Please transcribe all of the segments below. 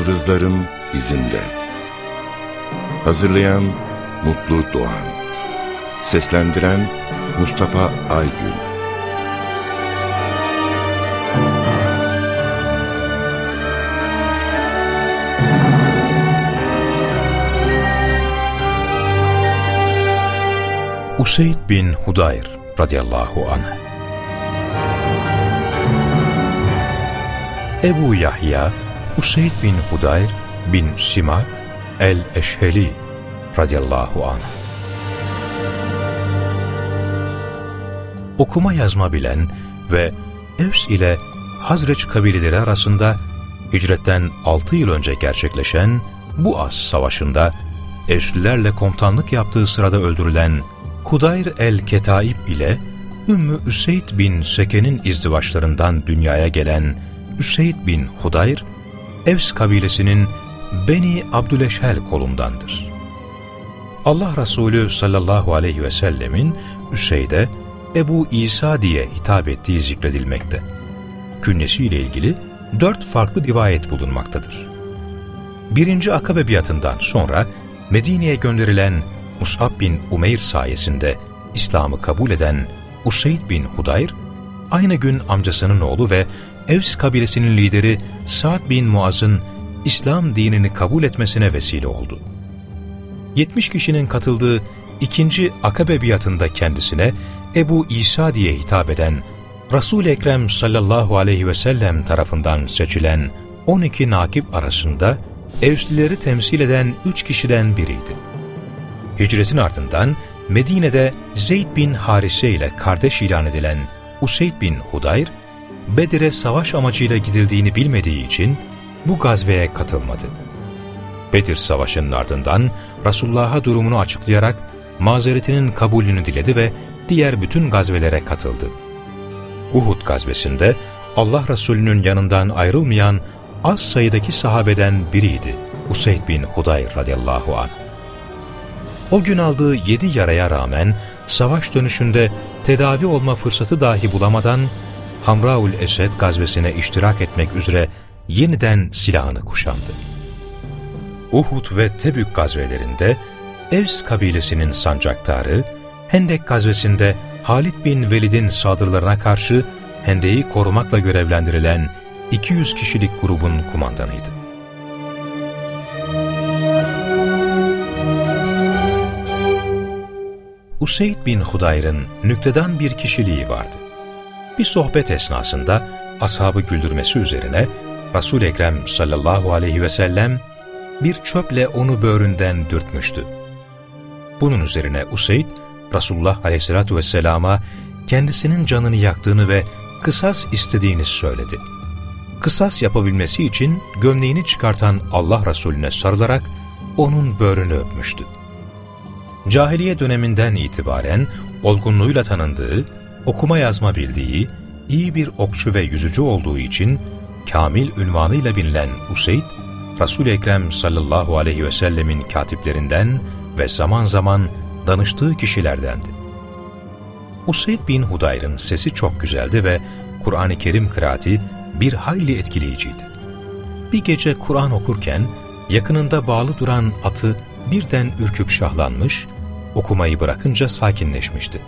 Yıldızların izinde. Hazırlayan Mutlu Doğan. Seslendiren Mustafa Aygün. Useyd bin Hudayr radıyallahu anh Ebu Yahya Useyd bin Hudayr bin Simak el-Eşheli radıyallahu anh. Okuma yazma bilen ve Evs ile Hazreç kabileleri arasında hicretten 6 yıl önce gerçekleşen bu az savaşında Evslilerle komutanlık yaptığı sırada öldürülen Kudayr el-Ketaib ile Ümmü Üseyd bin Seke'nin izdivaçlarından dünyaya gelen Üseyd bin Hudayr, Evs kabilesinin Beni Abdüleşhel kolundandır. Allah Resulü sallallahu aleyhi ve sellemin Üseyd'e Ebu İsa diye hitap ettiği zikredilmekte. Künyesiyle ilgili dört farklı rivayet bulunmaktadır. Birinci Akabe biatından sonra Medine'ye gönderilen Mus'ab bin Umeyr sayesinde İslam'ı kabul eden Useyd bin Hudayr, aynı gün amcasının oğlu ve Evs kabilesinin lideri Sa'd bin Muaz'ın İslam dinini kabul etmesine vesile oldu. 70 kişinin katıldığı ikinci Akabe biatında kendisine Ebu İsa diye hitap eden Resul-i Ekrem sallallahu aleyhi ve sellem tarafından seçilen 12 nakip arasında Evslileri temsil eden 3 kişiden biriydi. Hicretin ardından Medine'de Zeyd bin Harise ile kardeş ilan edilen Useyd bin Hudayr, Bedir'e savaş amacıyla gidildiğini bilmediği için bu gazveye katılmadı. Bedir Savaşı'nın ardından Resulullah'a durumunu açıklayarak mazeretinin kabulünü diledi ve diğer bütün gazvelere katıldı. Uhud gazvesinde Allah Resulü'nün yanından ayrılmayan az sayıdaki sahabeden biriydi Useyd bin Hudayr radıyallahu anh. O gün aldığı yedi yaraya rağmen savaş dönüşünde tedavi olma fırsatı dahi bulamadan Hamraul Esed gazvesine iştirak etmek üzere yeniden silahını kuşandı. Uhud ve Tebük gazvelerinde Evs kabilesinin sancaktarı, Hendek gazvesinde Halid bin Velid'in saldırılarına karşı Hendek'i korumakla görevlendirilen 200 kişilik grubun kumandanıydı. Useyd bin Hudayr'ın nüktedan bir kişiliği vardı. Bir sohbet esnasında ashabı güldürmesi üzerine Resul-i Ekrem sallallahu aleyhi ve sellem bir çöple onu böğründen dürtmüştü. Bunun üzerine Useyd, Resulullah aleyhissalatu vesselama kendisinin canını yaktığını ve kısas istediğini söyledi. Kısas yapabilmesi için gömleğini çıkartan Allah Resulüne sarılarak onun böğrünü öpmüştü. Cahiliye döneminden itibaren olgunluğuyla tanındığı, okuma yazma bildiği, iyi bir okçu ve yüzücü olduğu için kamil ünvanıyla bilinen Useyd, Resul-i Ekrem sallallahu aleyhi ve sellemin katiplerinden ve zaman zaman danıştığı kişilerdendi. Useyd bin Hudayr'ın sesi çok güzeldi ve Kur'an-ı Kerim kıraati bir hayli etkileyiciydi. Bir gece Kur'an okurken yakınında bağlı duran atı birden ürküp şahlanmış, okumayı bırakınca sakinleşmişti.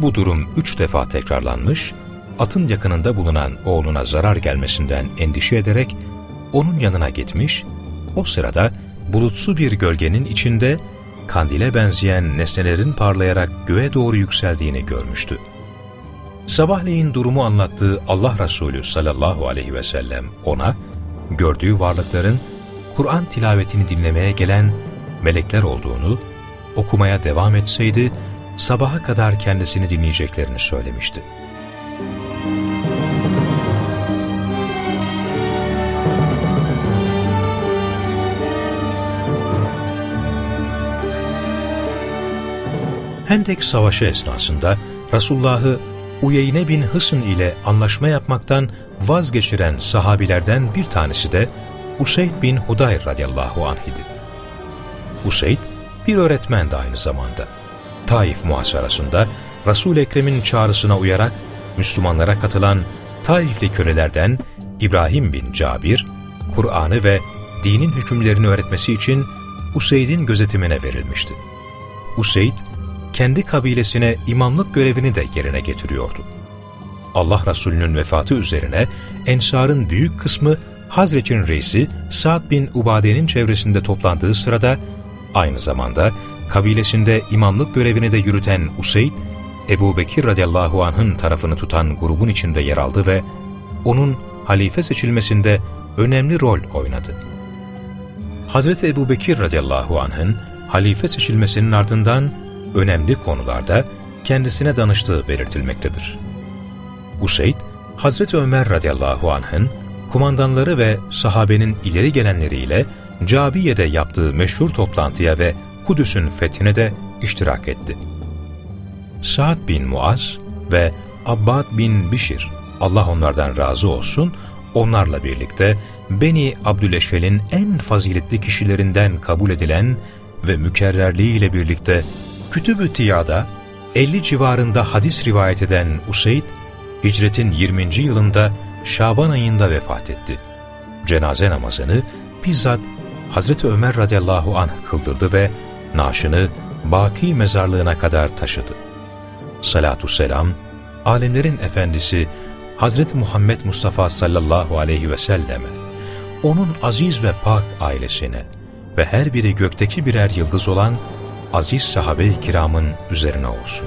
Bu durum üç defa tekrarlanmış, atın yakınında bulunan oğluna zarar gelmesinden endişe ederek onun yanına gitmiş, o sırada bulutsu bir gölgenin içinde kandile benzeyen nesnelerin parlayarak göğe doğru yükseldiğini görmüştü. Sabahleyin durumu anlattığı Allah Resulü sallallahu aleyhi ve sellem ona, gördüğü varlıkların Kur'an tilavetini dinlemeye gelen melekler olduğunu, okumaya devam etseydi, sabaha kadar kendisini dinleyeceklerini söylemişti. Hendek Savaşı esnasında Resulullah'ı Uyeyne bin Hısn ile anlaşma yapmaktan vazgeçiren sahabilerden bir tanesi de Useyd bin Hudayr radıyallahu anh idi. Useyd bir öğretmen de aynı zamanda. Taif muhasarasında Resul-i Ekrem'in çağrısına uyarak Müslümanlara katılan Taifli kölelerden İbrahim bin Cabir, Kur'an'ı ve dinin hükümlerini öğretmesi için Useyd'in gözetimine verilmişti. Useyd, kendi kabilesine imamlık görevini de yerine getiriyordu. Allah Resulü'nün vefatı üzerine Ensar'ın büyük kısmı Hazreç'in reisi Sa'd bin Ubade'nin çevresinde toplandığı sırada aynı zamanda kabilesinde imamlık görevini de yürüten Useyd, Ebu Bekir radıyallahu anh'ın tarafını tutan grubun içinde yer aldı ve onun halife seçilmesinde önemli rol oynadı. Hazreti Ebu Bekir radıyallahu anh'ın halife seçilmesinin ardından önemli konularda kendisine danıştığı belirtilmektedir. Useyd, Hazreti Ömer radıyallahu anh'ın kumandanları ve sahabenin ileri gelenleriyle Cabiye'de yaptığı meşhur toplantıya ve Kudüs'ün fethine de iştirak etti. Sa'd bin Muaz ve Abbad bin Bişir, Allah onlardan razı olsun, onlarla birlikte Beni Abdüleşvel'in en faziletli kişilerinden kabul edilen ve mükerrerliğiyle birlikte Kütüb-ü Tiya'da 50 civarında hadis rivayet eden Useyd, hicretin 20. yılında Şaban ayında vefat etti. Cenaze namazını bizzat Hazreti Ömer radıyallahu anh kıldırdı ve naaşını Baki mezarlığına kadar taşıdı. Salatü selam, alemlerin efendisi Hazreti Muhammed Mustafa sallallahu aleyhi ve selleme, onun aziz ve pak ailesine ve her biri gökteki birer yıldız olan aziz sahabe-i kiramın üzerine olsun.